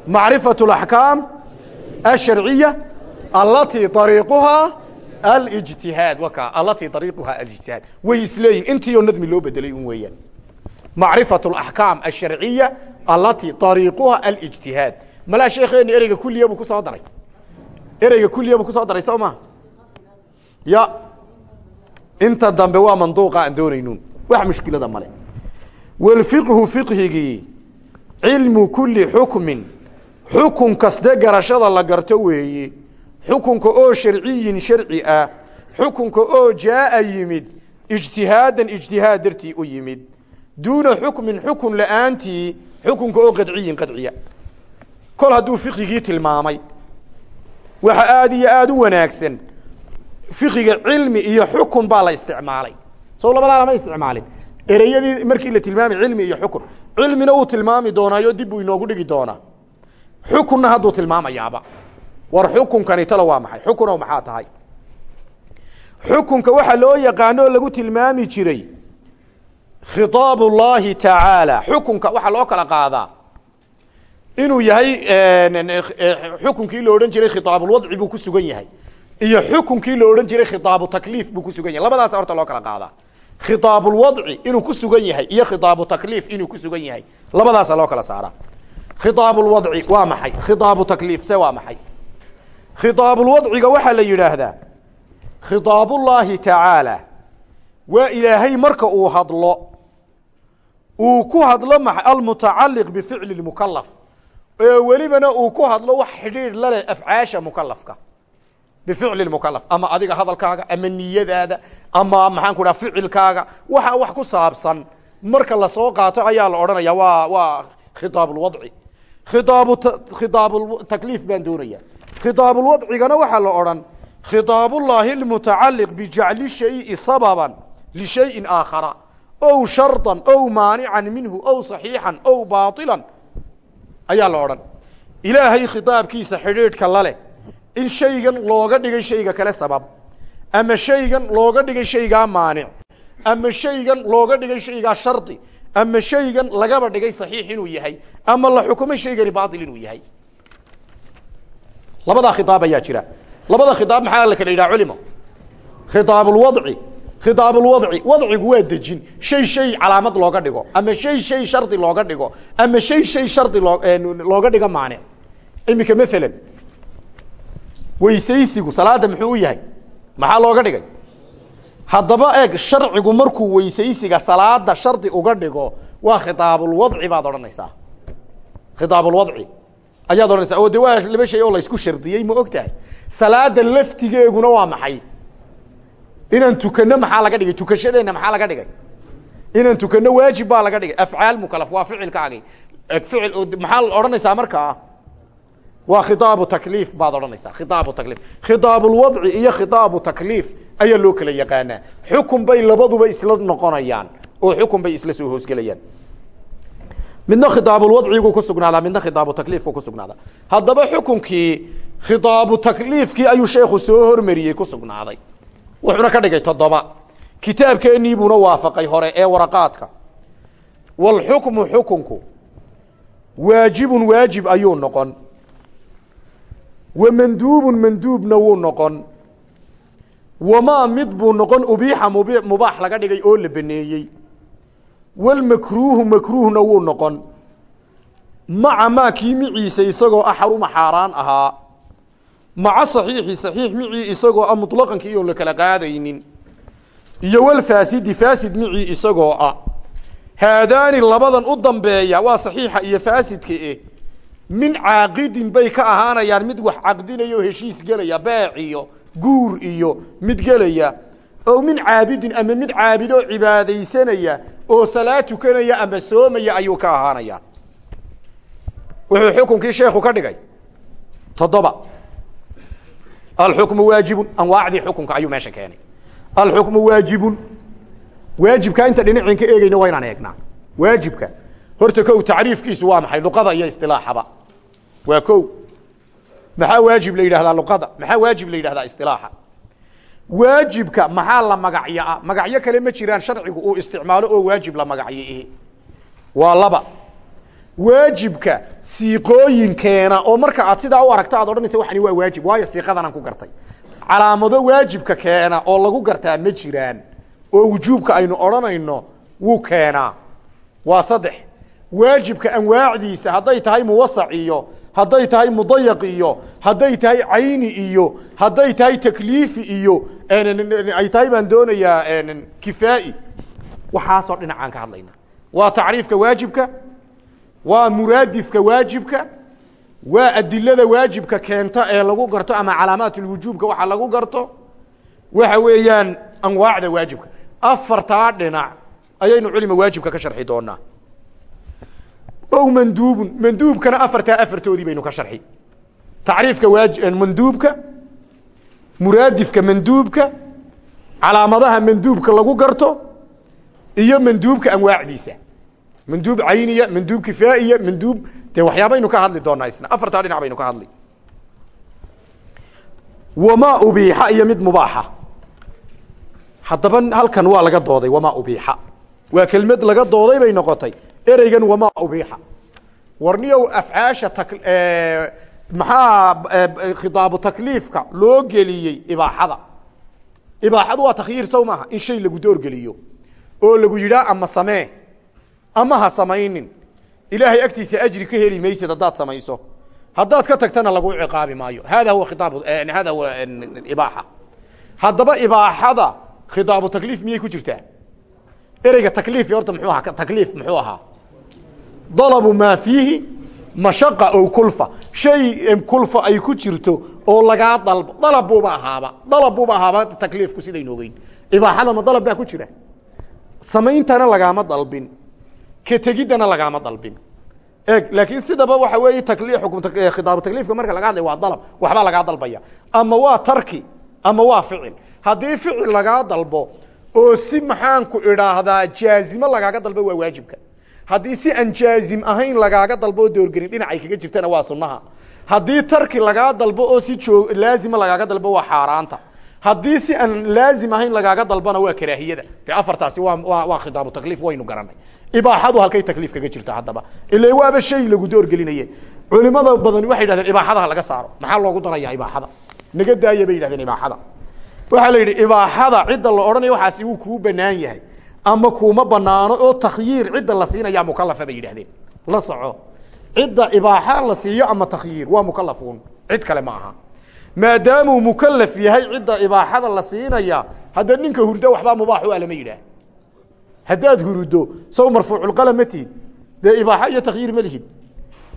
macrifat اlaxkaam asharciya allatii ariiquhaa alijtihaad waka allatii ariiquhaa alijtihaad. Way isleeyihin intii oo nadmi loo bedelay un weeyaan. Macrifat اaxkaam asharciya alatii ariiquhaa alijtihaad malaa sheekeeni ereyga kuliya buu ku soo daray. Ereyga kuliya buu ku soo daray soo ma? Ya inta dambe waa manduuqa aan doonaynuun wax mushkilada male wlfiqhu fiqhigii cilmu kuli xukmin. Xukun kaste garashada la garto weeye xukunka oo sharciyin sharci ah. Xukunka oo jaaa yimid. Ijtihaadan ijtihaad u yimid. Duuna xukmin xukun la'aantii xukunka oo qadciyin qadciya. Kol hadduu fiqigii tilmaamay waxa aada iyo aada u wanaagsan fiqiga cilmi iyo xukun baa la isticmaalay. Soo labadaa lama isticmaalin. Ereyadii markii la tilmaamay cilmi iyo xukun. Cilmina uu tilmaami doonaayo dib buu inoogu dhigi doonaa. Xukunna hadduu tilmaamayaaba. War xukunkani talo waa maxay? Xukunow maxaa tahay? Xukunka waxaa loo yaqaano lagu tilmaami jiray khitaab ullaahi tacaala xukunka waxaa loo kala qaadaa inuu yahay xukunkii la odhan jiray khitaabulwadci buu ku sugan yahay. Iyo xukunkii la odhan jiray khitaabu takliif buu ku sugan yahay. Labadaas horta loo kala qaadaa khitaabulwadci inuu ku sugan yahay iyo khitaabu takliif inuu ku sugan yahay. Labadaasa loo kala saaraa khitaabulwadci waa maxay? Khitaabu takliif se waa maxay? Khitaabulwadciga waxaa la yidhaahdaa khitaabullaahi tacaala waa ilaahay marka uu hadlo uu ku hadlo ma almutacaliq bificli lmukalaf ee welibana uu ku hadlo wax xidhiidh la leh afcaasha mukalafka bificli mukalaf ama adiga hadalkaaga ama niyadaada ama maxaan ku dhaha ficilkaaga. Waxa wax ku saabsan. Marka la soo qaato ayaa la odhanaya waa waa khitaabulwadci khitaabu khitaabu takliif baan doonaya khitaabulwadcigana waxaa la odhan khitaabullaahi lmutacaliq bijacli shayi sababan lishayin aakhara ow shardan ow maanican minhu ow saxiixan ow baailan ayaa la odhan. Ilaahay khitaabkiisa xidhiidhka la leh in shaygan looga dhigay shayga kale sabab ama shaygan looga dhigay shaygaa maanic ama shaygan looga dhigay shaygaa shardi ama shaygan lagaba dhigay saxiix inuu yahay ama la xukumay shaygani baail inuu yahay. Labadaa khitaab ayaa jira. Labada khitaab maxaa la kala yidhaha culimo khitaabulwadci khitaabulwadci wadcigu waa dejin. Shay shay calaamad looga dhigo ama shay shay shardi looga dhigo ama shay shay shardi loo looga dhigo maanic iminka maalan weysaysigu salaada muxuu u yahay? Maxaa looga dhigay? Haddaba eeg sharcigu markuu weysaysiga salaada shardi uga dhigo waa khitaabulwadci baad odhanaysaa. Khitaabulwadci ayaad odhanaysaa oo de waa laba shay oo laysku shardiyey ma og tahay salaada laftigeeguna waa maxay inaan tukano maxaa laga dhigay? Tukashadeenna maxaa laga dhigay? Inaan tukano waajib baa laga dhigay. Afcaal mukalaf waa ficilkaagi ficil maxaa odhanaysaa markaa waa khitaabu takliif baad odhanaysaa. Khitaabu takliif. Khitaabulwadci iyo khitaabu takliif ayaa loo kala yaqaanaa. Xukun bay labaduba isla noqonayaan. Oo xukun bay isla soo hoosgelayaan. Midna khitaabulwadcigu ku sugnaadaa midna khitaabu takliifku ku sugnaadaa. Haddaba xukunkii khitaabu takliifkii ayuu sheekhu soo hormariyey ku sugnaaday wuxuuna ka dhigay toddoba. Kitaabkeenii buuna waafaqay hore ee waraqaadka walxukmu xukunku waajibun waajib ayuu noqon. Wa manduubun manduubna wuu noqon. Wamaa mid buu noqon ubiixa mubaax laga dhigay oo la baneeyey. Walmakruuhu makruuhna wuu noqon. Maca maa kii miciisa isagoo ah xaruma xaaraan ahaa maca saxiixi saxiix micii isagoo ah muطlaqankii oo la kala qaadaynin. Iyo walfaasidi faasid micii isagoo ah. Haadaani labadan u dambeeya waa saxiixa iyo faasidka eh min caaqidin bay ka ahaanayaan mid wax caqdinaya oo heshiis gelaya beec iyo guur iyo mid gelaya. Oo min caabidin ama mid caabidoo cibaadaysanaya oo salaad tukanaya ama soomaya ayuu ka ahaanayaan. Wuxuu xukunkii sheekhu ka dhigay. Toddoba alxukmu waajibun anwaacdii xukunka ayuu meesha keenay alxukmu waajibun waajibka inta dhinacin ka eegeyna waa inaan eegnaa waajibka horta ko tacriifkiisu waa maxay luqada iyo isilaaxaba waa ko maxaa waajib la yidhahdaa luqada maxaa waajib la yidhahdaa isilaaxa waajibka maxaa la magacyaa magacyo kale ma jiraan sharcigu uu isticmaalo oo waajib la magacyo ihi waa laba waajibka siiqooyinkeena oo marka aad sidaa u aragta aad odhanaysa waxani waa waajib waayo siiqadanaan ku gartay. Calaamado waajibka keena oo lagu gartaa ma jiraan oo wujuubka aynu odhanayno wuu keenaa waa saddex. Waajibka anwaacdiisa hadday tahay muwasac iyo hadday tahay mudayaq iyo hadday tahay cayni iyo hadday tahay takliifi iyo ay tahay baan doonayaa kifaa'i. Waxaasoo dhinacaan ka hadlayna. Waa tacriifka waajibka waa muraadifka waajibka waa adilada waajibka keenta ee lagu garto ama calaamaat lwujuubka waxa lagu garto waxa weeyaan anwaacda waajibka. Afartaa dhinac ayaynu culima waajibka ka sharxi doonaa. O manduubun manduubkana afartaa afartoodii baynu ka sharxi. Tacriifka waa manduubka muraadifka manduubka calaamadaha manduubka lagu garto iyo manduubka anwaacdiisa manduub cayniya manduub kifaaiya manduub dee waxyaabaynu ka hadli doonaa isna. Afartaa dhinac baynu ka hadli. Wamaa ubiixa iyo mid mubaaxa. Haddaba halkan waa laga dooday wamaa ubiixa. Waa kelmad laga dooday bay noqotay. Ereygan wamaa ubiixa. Warniyow afcaasha tak maxaa khitaabu takliifka loo geliyey ibaaxada ibaaxadu waa takhyiir sow maaha. In shay lagu doorgeliyo oo lagu yidhaa ama samee ama ha samaynin ilaahay agtiisa ajri ka heli maysid haddaad samayso. Haddaad ka tagtana lagu ciqaabi maayo. Hada huwa khitaab hada huwa ibaaxa. Haddaba ibaaxada khitaabu takliif miyay ku jirtaa? Ereyga takliif horta muxuu ahaa takliif muxuu ahaa. Dalabu maa fiihi mashaqa ow kulfa. Shay kulfa ay ku jirto oo lagaa dalbo dalab buuba ahaaba. Dalab buuba ahaaba takliifku sidaynu ogeyn ibaaxada ma dalab baa ku jira. Samayntana lagaama dalbin ka tegiddana lagaama dalbin. Eg laakiin sidaba waxa weeye takli xukum khitaabu takliifka marka laga hadlay waa dalab waxbaa lagaa dalbaya. Ama waa tarki ama waa ficil. Haddii ficil lagaa dalbo oo si maxaanku idhaahdaa jaazimo lagaaga dalbo waa waajibka. Haddii si aan jaazim ahayn lagaaga dalbo oo doorgelin dhinacay kaga jirtana waa sunnaha. Haddii tarki lagaa dalbo oo si joo laazima lagaaga dalbo waa xaaraanta haddii si aan laazim ahayn lagaaga dalbona waa karaahiyada. De afartaasi waa waa khitaabu takliif waynu garanay. Ibaaxadu halkay takliif kaga jirta haddaba. Ila waaba shay lagu doorgelinaye. Culimada badani waxay yidhahdeen ibaaxadaha laga saaro. Maxaa loogu daraya ibaaxada naga daaya bay yidhahdeen ibaaxada waxaa la yidhi ibaaxada cidda la odhanaya waxaasi wuu kuu banaan yahay. Ama kuuma banaano oo takhyiir cidda la siinaya mukalafa bay yidhahdeen la soco. Cidda ibaaxa la siiyo ama takhyiir? Waa mukalafuun cid kale ma aha maadaamuu mukalaf yahay cidda ibaaxada la siinaya hadda ninka hurdo waxbaa mubaax u ah lama yidhaah. Haddaad hurudo saw marfuuculqalam ma tihid dee ibaaxa iyo takhyiir ma lihid.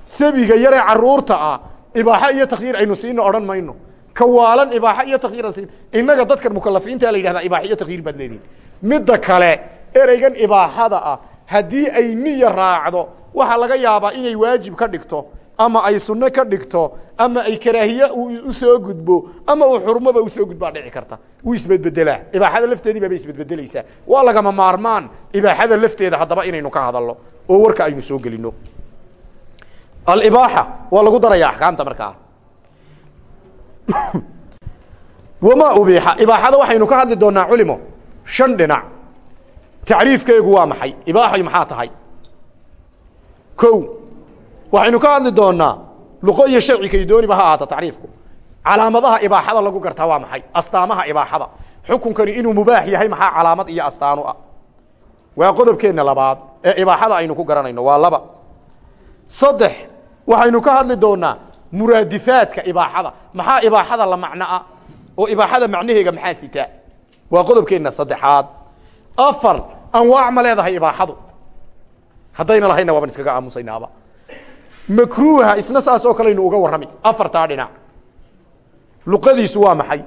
Sabiga yaree carruurta ah ibaaxa iyo takhyiir aynu siino odhan mayno. Kawaalan ibaaxa iyo takhyiiran siin. Innaga dadkan mukalafiinta la yidhahdaa ibaaxa iyo takhyiir baad leedihin midda kale ereygan ibaaxada ah haddii ay niya raacdo waxaa laga yaabaa inay waajib ka dhigto ama ay sunno ka dhigto ama ay karaahiye u soo gudbo ama uu xurmoba u soo gudbaa dhici karta. Wuu isbedbedelaa ibaaxada lafteedii baabay isbedbedelaysaa waa lagama maarmaan ibaaxada lafteeda haddaba inaynu ka hadalno oo warka aynu soo gelino alibaaxa waa lagu daraya axkaamta markaa wamaa ubiixa. Ibaaxada waxaynu ka hadli doonaa culimo. Shan dhinac. Tacriifkeegu waa maxay? Ibaaxay maxaa tahay? Ko waxaynu ka hadli doonaa luqo iyo sharci kay dooniba ha ahaata tacriifku. Calaamadaha ibaaxada lagu gartaa waa maxay? Astaamaha ibaaxada xukunkani inuu mubaax yahay maxaa calaamad iyo astaanu ah? Waa qodobkeenna labaad ee ibaaxada aynu ku garanayno waa laba. Saddex waxaynu ka hadli doonaa muraadifaadka ibaaxada maxaa ibaaxada la macnoa oo ibaaxada macnaheega maxaa sitaa waa qodobkeenna saddexaad. Afar anwaac ma leedahay ibaaxadu haddayna lahayna waaban iskaga aamusaynaaba makruuha isna saas oo kaleaynu uga warrami. Afartaa dhinac. Luqadiisu waa maxay?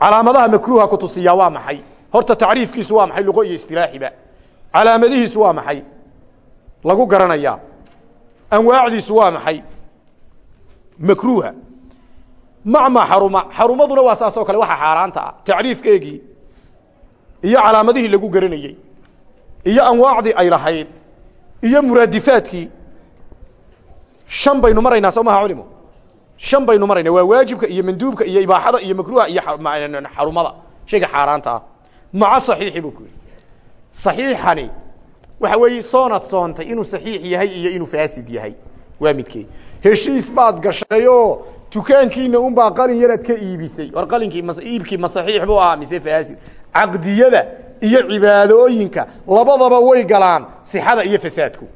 Calaamadaha makruuha kutusiyaa waa maxay? Horta tacriifkiisu waa maxay? Luqo iyo istilaaxiba calaamadihiisu waa maxay? Lagu garanayaa. Anwaacdiisu waa maxay? Makruuha. Macma xaruma. Xarumaduna waa saas oo kale waxa xaaraanta ah. Tacriifkeegii iyo calaamadihii lagu garanayey iyo anwaacdii ay lahayd iyo muraadifaadkii shan baynu maraynaa soo maha culimo shan baynu maraynaa waa waajibka iyo manduubka iyo ibaaxada iyo makruuha iyo xarumada. Shayga xaaraanta ah. Maca saxiixi buu ku yihi saxiixani waxa weeye soonad soontay inuu saxiix yahay iyo inuu faasid yahay. Waa midkee. Heshiis baad gashayoo dukaankiina unbaa qalin yaraad ka iibisay. War qalinkii ma iibkii ma saxiix buu ahaa mise faasid. Caqdiyada iyo cibaadooyinka labadaba way galaan sixada iyo fasaadku.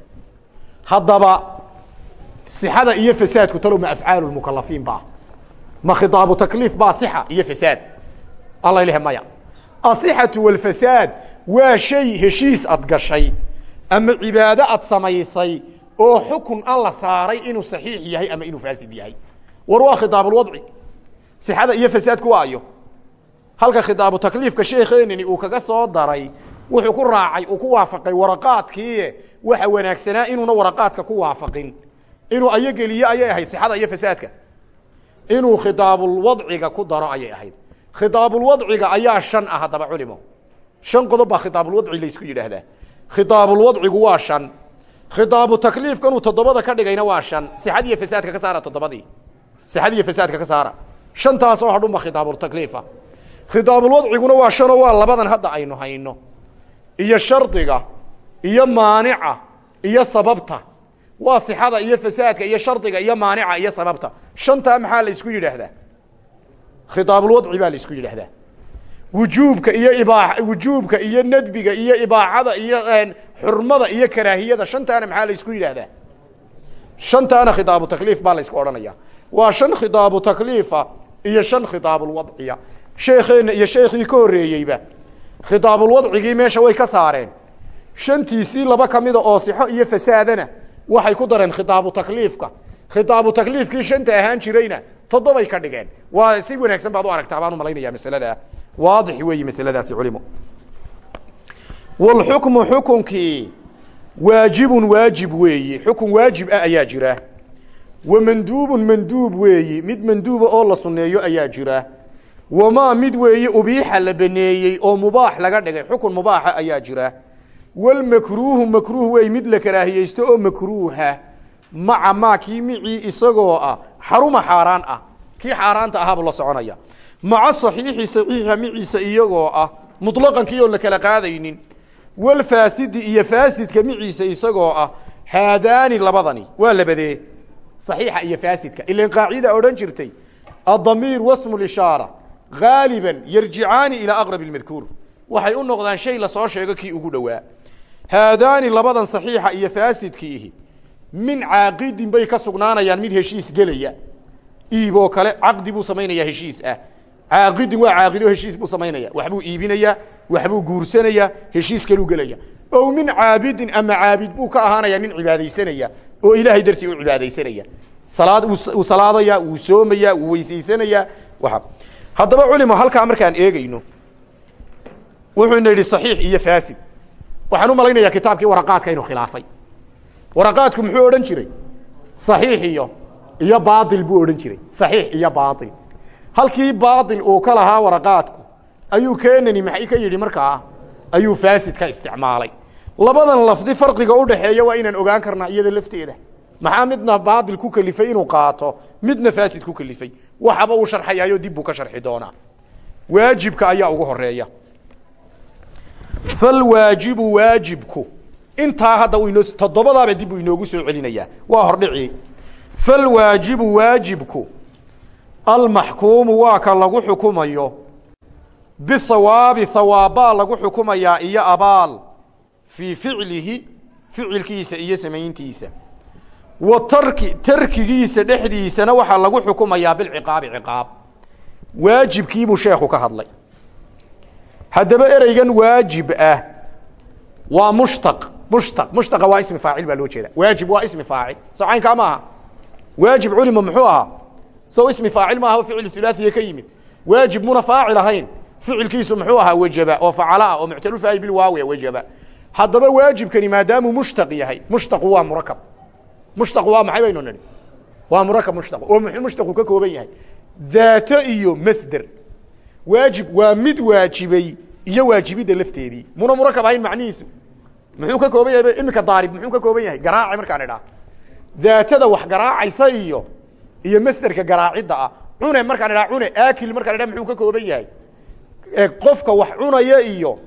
Haddaba sixada iyo fasaadku talow ma afcaalu mukalafiin baa ma khitaabu takliif baa sixa iyo fasaad alla ilahe maya asixatu walfasaad waa shay heshiis ad gashay ama cibaado ad samaysay oo xukun alla saaray inuu saxiix yahay ama inuu faasid yahay war waa khitaabulwadci sixada iyo fasaadku waayo halka khitaabu takliifka sheekeenini uu kaga soo daray wuxuu ku raacay uu ku waafaqay waraqaadkii waxa wanaagsanaa inuuna waraqaadka ku waafaqin inuu ayogeliyo ayay ahayd sixada iyo fasaadka. Inuu khitaabulwadciga ku daro ayay ahayd. Khitaabulwadciga ayaa shan ah haddaba culimo. Shan qodob baa khitaabulwadci laysku yidhaahdaa. Khitaabulwadcigu waa shan. Khitaabu takliifkanuu toddobada ka dhigayna waa shan. Sixad iyo fasaadka ka saara toddobadii. Sixad iyo fasaadka ka saara. Shantaasoo hadhunba khitaabultakliifa khitaabulwadciguna waa shanoo waa labadan hadda aynu hayno. Iyo shardiga iyo maanica iyo sababta waa sixada iyo fasaadka iyo shardiga iyo maanica iyo sababta. Shantaa maxaa la isku yidhaahdaa? Khitaabulwadci baa la isku yidhaahdaa. Wujuubka iyo ibaa wujuubka iyo nadbiga iyo ibaaxada iyo xurmada iyo karaahiyada shantaana maxaa la isku yidhaahdaa? Shantaana khitaabu takliif baa la isku odhanaya. Waa shan khitaabu takliifa iyo shan khitaabulwadciya sheekeenna iyo sheekii ka horreeyeyba khitaabulwadcigii meesha way ka saareen. Shantiisii laba kamida oo sixo iyo fasaadana waxay ku dareen khitaabu takliifka. Khitaabu takliifkii shanta ahaan jirayna toddobay ka dhigeen. Waa si wanaagsan baad u aragtaa baan u malaynaya masalada. Waadix weeyi masaladaasi culimo walxukmu xukunkii waajibun waajib weeyi. Xukun waajib ah ayaa jira. Wa manduubun manduub weeyi. Mid manduuba oo la sunneeyo ayaa jira. Wamaa mid weeye ubiixa la baneeyey oo mubaax laga dhigay. Xukun mubaaxa ayaa jira walmakruuhu makruuh wey mid la karaahiyeysto oo makruuha maca maa kii micii isagoo ah xaruma xaaraan ah. Kii xaaraanta ahaabuu la soconaya. Maca saxiixi saxiixa miciisa iyagoo ah muطlaqankii oon la kala qaadaynin. Walfaasidi iyo faasidka miciisa isagoo ah haadaani labadani waa labadee. Saxiixa iyo faasidka ilan qaacida odhan jirtay. Addamiir wasmu lishaara gaaliba yarjicaani ilaa aqrab اmadkuur waxay u noqdaan shay la soo sheego kii ugu dhowaa haadaani labadan saxiixa iyo faasidkiihi. Min caaqidin bay ka sugnaanayaan mid heshiis gelaya. Iiboo kale caqdi buu samaynaya heshiis ah. Caaqidin waa caaqido heshiis buu samaynaya. Waxbuu iibinaya waxbuu guursanaya heshiis kaluu gelaya. Ow min caabidin ama caabid buu ka ahaanaya nin cibaadaysanaya oo ilaahay dartii u cibaadaysanaya. Salaad wuu salaadaya wuu soomaya wuu weysaysanaya waa haddaba culimo halkaa markaan eegeyno wuxuuna yidhi saxiix iyo faasid waxaan u malaynayaa kitaabkii waraqaadka inuu khilaafay. Waraqaadku muxuu odhan jiray? Saxiix iyo iyo baail buu odhan jiray. Saxiix iyo baail halkii baail uu ka lahaa waraqaadku ayuu kenani maxay ka yidhi markaa? Ayuu faasid ka isticmaalay. Labadan lafdi farqiga udhaxeeya waa inaan ogaan karnaa iyada lafteeda. Maxaa midna baail ku kelifay inuu qaato midna faasid ku kelifay waxaba uu sharxayaayo dib buu ka sharxi doonaa. Waajibka ayaa ugu horreeya falwaajibu waajibku intaa hadda inoo toddobadaaba dib uu inoogu soo celinayaa waa hordhici falwaajibu waajibku almaxkuumu waa ka lagu xukumayo bisawaabi sawaabbaa lagu xukumayaa iyo abaal fii ficlihi ficilkiisa iyo samayntiisa wa tarki tarkigiisa dhexdiisana waxaa lagu xukumayaa bilciqaabi ciqaab waajibkiibuu sheekhu ka hadlay haddaba ereygan waajib ah. Waa mushtaq mushtaq mushtaqa waa ismi faacil baa loo jeeda waajib waa ismi faacil. Soo caynkaa ma aha. Waajib culima muxuu ahaa? Sow ismi faacil maaha ficil hulaahiya ka yimid. Waajib muna faacil ahayn. Ficilkiisu muxuu ahaa wajaba oo facala ah oo muctalufaayi bilwaawi wajaba. Haddaba waajibkani maadaamuu mushtaq yahay. Mushtaqu waa murakab mushtaqu waa maxay baynu nidhi? Waa murakab mushtaq. Oo muxuu mushtaqu ka kooban yahay? Daato iyo masder. Waajib waa mid waajibay iyo waajibidda lafteedii. Muna murakab ahayn macnihiisu. Muxuu ka kooban yahay iminka daarib muxuu ka kooban yahay? Garaaci markaan idhaa. Daatada wax garaacaysa iyo iyo masderka garaacidda ah. Cune markaan idhaa cune. Aakil markaan idhaa muxuu ka kooban yahay? Qofka wax cunaya iyo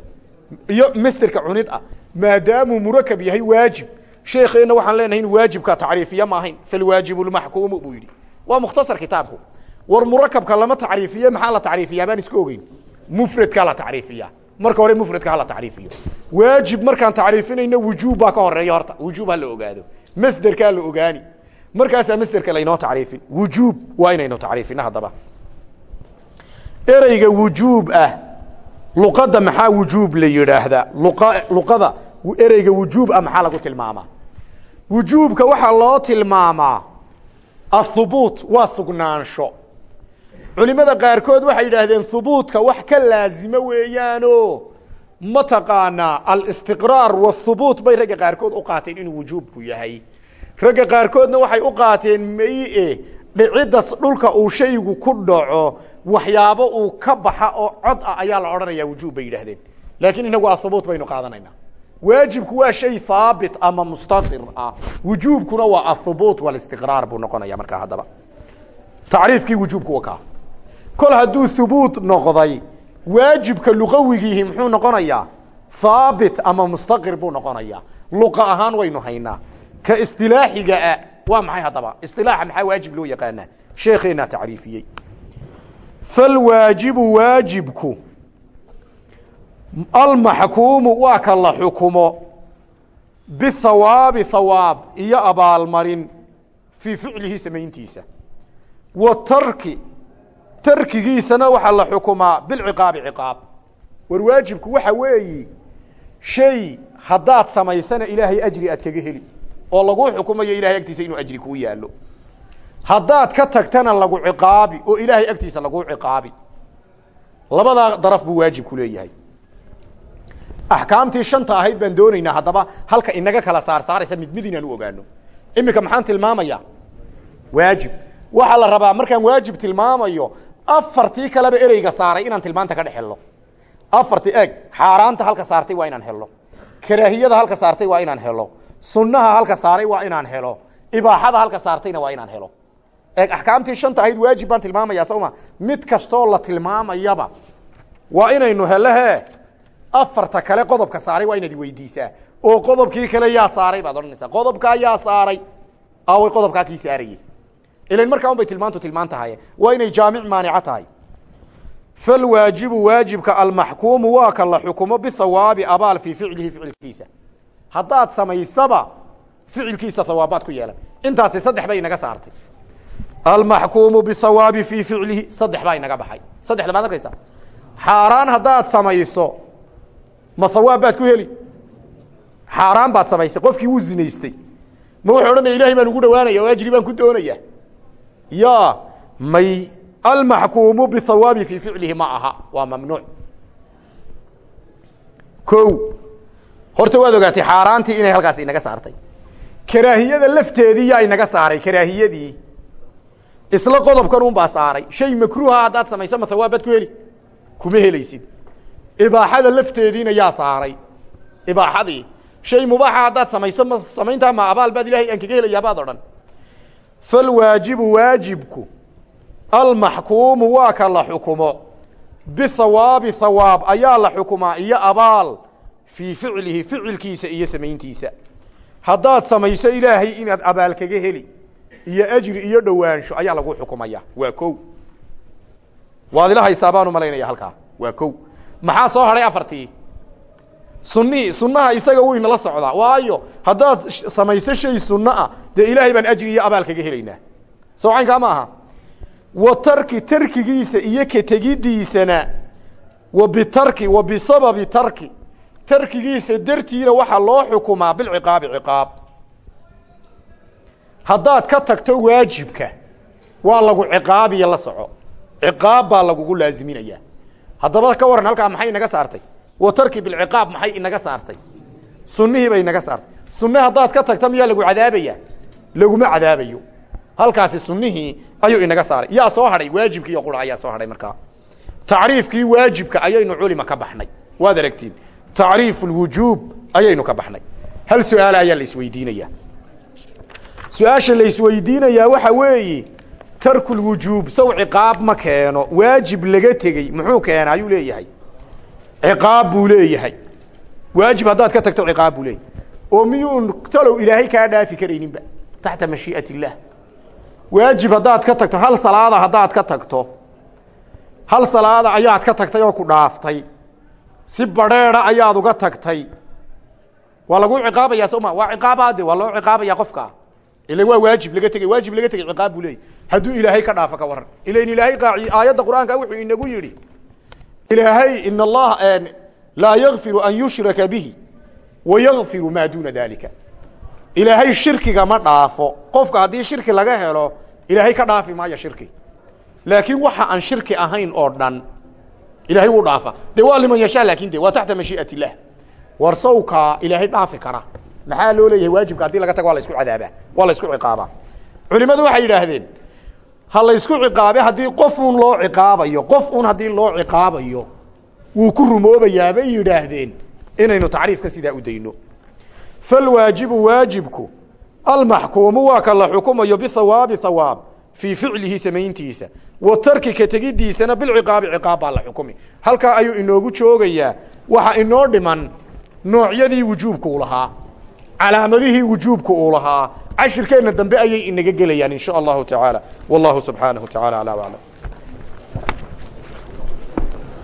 iyo masderka cunid ah. Maadaamuu murakab yahay waajib. Sheekeenna waxaan leenahay in waajibka tacriifiya ma ahayn. Falwaajibu lmaxkuumu buu yidhi. Waa mukhtasar kitaabku. War murakabka lama tacriifiye maxaa la tacriifiyaa? Baan iska ogeyn mufradkaa la tacriifiya. Marka hore mufradka hala tacriifiyo. Waajib markaan tacriifinayno wujuub baa ka horreeya horta. Wujuub ha la ogaado. Masderkaa la ogaani. Markaasaa masderka laynoo tacriifin. Wujuub waa inaynu tacriifino haddaba. Ereyga wujuub ah luqadda maxaa wujuub la yidhaahdaa? Luqada ereyga wujuub ah maxaa lagu tilmaamaa? Wujuubka waxaa loo tilmaamaa. Ahubuut waa sugnaansho culimada qaarkood waxay yidhaahdeen hubuutka wax ka laazimo weeyaano. Mataqaanaa alistiqraar wahubuut bay ragga qaarkood u qaateen inuu wujuubku yahay. Ragga qaarkoodna waxay u qaateen maye dhicidda dhulka uu shaygu ku dhaco waxyaabo uu ka baxa oo cod ah ayaa la odhanaya wujuub bay yidhaahdeen. Laakiin inagu ahubuut baynu qaadanaynaa waajibku waa shay haabit ama mustair ah. Wujuubkuna waa ahubuut walistiqraar buu noqonaya markaa haddaba. Tacriifkii wujuubku wa kaa kol hadduu hubuut noqday waajibka luqawigiihi muxuu noqonayaa haabit ama mustaqir buu noqonayaa luqa ahaan waynu haynaa. Ka istilaaxigaa waa maxay haddaba? Isilaaxa maxaa waajib loo yaqaanaa? Sheekeenaa tacriifiyey. Falwaajibu waajibku almaxkuumu waa ka la xukumo. Bihawaabi hawaab iyo abaalmarin fii ficlihi samayntiisa. Wa tarkigiisana waxaa la xukumaa bilciqaabi ciqaab. War waajibku waxa weeyi shay haddaad samaysana ilaahay ajri aad kaga heli oo laguu xukumayo ilahay agtiisa inuu ajri kuu yaallo. Haddaad ka tagtana lagu ciqaabi oo ilaahay agtiisa laguu ciqaabi. Labadaa daraf buu waajibku leeyahay. Axkaamtii shanta ahayd baan doonaynaa haddaba halka inaga kala saar saaraysa mid mid inaan u ogaano. Iminka maxaan tilmaamaya waajib. Waxaa la rabaa markaan waajib tilmaamayo afartii kaleba ereyga saaray inaan tilmaanta ka dhex helno afartii eeg xaaraanta halka saartay waa inaan helo karaahiyada halka saartay waa inaan helo sunnaha halka saaray waa inaan helo ibaaxada halka saartayna waa inaan helo eeg axkaamtii shanta ahayd waajib baan tilmaamaya soma mid kastoo la tilmaamayaba. Waa inaynu helo he afarta kale qodobka saaray waa inaad weydiisaa. Oo qodobkii kale yaa saaray baad odhanaysaa. Qodobkaa yaa saaray. Away qodobkaa kii saarayey ilan markaa bay tilmaantu tilmaan waa inay jaamic maanica tahay falwaajibu waajibka almaxkuumu waa ka la xukumo bihawaabi abaal fii ficlihi ficilkiisa haddaad samaysaba ficilkiisa hawaabaad ku yeelan intaasi saddex bay inaga saartay almaxkuumu bihawaabi fii ficlihi saddex baa inaga baxay saddexda maad arkaysaa xaaraan haddaad samayso ma hawaab baad ku heli xaaraan baad samaysay qofkii wuu zinaystay ma wuxuu odhanaya ilahay baan ugu dhawaanaya oo baan ku doonaya ya may almaxkuumu bihawaabi fii ficlihi ma aha. Waa horta waad ogaatay xaaraantii inay halkaasi inaga saartay. Karaahiyada lafteedii yaa inaga saaray karaahiyadii. Isla qodobkan un baa saaray. Shay makruuha haddaad samayso ma hawaabaad ku heli. Kuma helaysid. Ibaaxada lafteediina yaa saaray. Ibaaxadii. Shay mubaaxa haddaad samayso ma samayntaa ma abaal baad ilahay aan kaga helayaa baad odhan falwaajibu waajibku almaxkuumu waa ka la xukumo. bihawaabi hawaab ayaa la xukumaa iyo abaal fii ficlihi ficilkiisa iyo samayntiisa. Haddaad samayso ilaahay inaad abaal kaga heli iyo ajri iyo dhowaansho ayaa lagu xukumaya. Waa ko waad ila haysaa baan u malaynaya halkaa. Waa ko maxaa soo hadhay afartii sunihii sunaha isaga wuu inala socdaa. Waayo haddaad samayso shay sunno ah dee ilaahay baan ajri iyo abaal kaga helaynaa. Soo ma aha. Wa tarki tarkigiisa iyo ka tegidiisana wa bitarki wa bisababi tarki. Tarkigiisa dartiina waxaa loo xukumaa bilciqaabi ciqaab. Haddaad ka tagto waajibka waa lagu ciqaabiya la soco. Ciqaab baa lagugu laaziminaya haddaba ka waran halkaa maxay inaga saartay wa tarki bilciqaab maxay inaga saartay? Sunihii bay inaga saartay. Sunne haddaad ka tagta miyaa lagu cadaabaya? Laguma cadaabayo. Halkaasi sunihii ayuu inaga saaray. Yaa soo hadhay waajibkii iyo qura ayaa soo hadhay markaa. Tacriifkii waajibka ayaynu culima ka baxnay. Waad aragtiin. Tacriif lwujuub ayaynu ka baxnay. Hal su'aal ayaa la isweydiinaya su'aasha la isweydiinayaa waxa weeye tarku lwujuub saw ciqaab ma keeno waajib laga tegey muxuu keena ayuu leeyahay ciqaab buu leeyahay. Waajib haddaad ka tagto ciqaab buu leeyahay. Oo miyuun talow ilaahay kaa dhaafi karayninba taxta mashii'at illaah waajib haddaad ka tagto hal salaada haddaad ka tagto hal salaada ayaad ka tagtay oo ku dhaaftay si badrheeda ayaad uga tagtay. Waa lagu ciqaabayaa soma waa ciqaabaade waa loo ciqaabaya qofka. Ila waa waajib laga tegey waajib laga tegey ciqaab buu leeyay hadduu ilaahay ka dhaafo ka waran. Ilain ilaahay qaaci aayadda qur'aanka wuxuu inagu yidhi ilaahay in allaha laa yakfiru an yushraka bihi wa yakfiru maa duuna dalika ilaahay shirkiga ma dhaafo. Qofka haddii shirki laga helo ilaahay ka dhaafi maayo shirki. Laakiin waxa aan shirki ahayn oo dhan ilahay wuu dhaafa de waa liman yashaa laakin de waa taxta mashii'at illah war sawkaa ilaahay dhaafi kara. Maxaa loo leeyahay waajibka? Haddii laga tago waa la isku cadaabaa. Waa la isku ciqaabaa. Culimadu waxay yidhaahdeen ha la ysku ciqaabe haddii qof un loo ciqaabayo qof un haddii loo ciqaabayo wuu ku rumoobayaa bay yidhaahdeen inaynu tacriifka sidaa u dayno. Falwaajibu waajibku almaxkuumu waa ka la xukumayo bihawaabi hawaab fii ficlihi samayntiisa wa tarki ka tegidiisana bilciqaabi ciqaab baa la xukumi. Halkaa ayuu inoogu joogayaa waxa inoo dhiman noocyadii wujuubka uu lahaa calaamadihii wujuubka uu lahaa. Cashirkeenna dambe ayay inaga gelayaan in sha allahu tacaala wallahu subxaanahu tacaala aclam